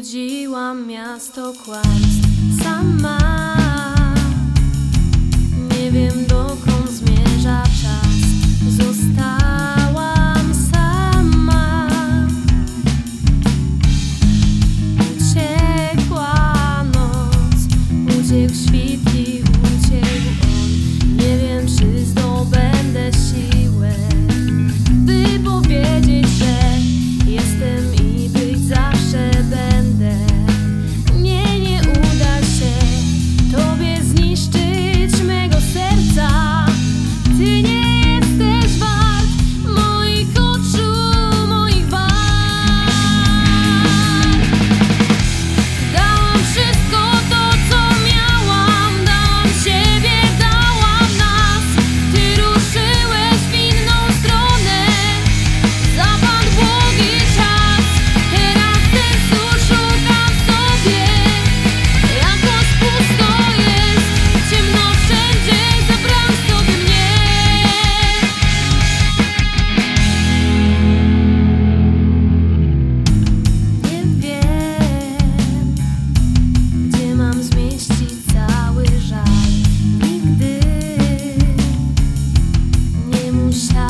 Obudziłam miasto kłamstw. Sama nie wiem dokąd. shine.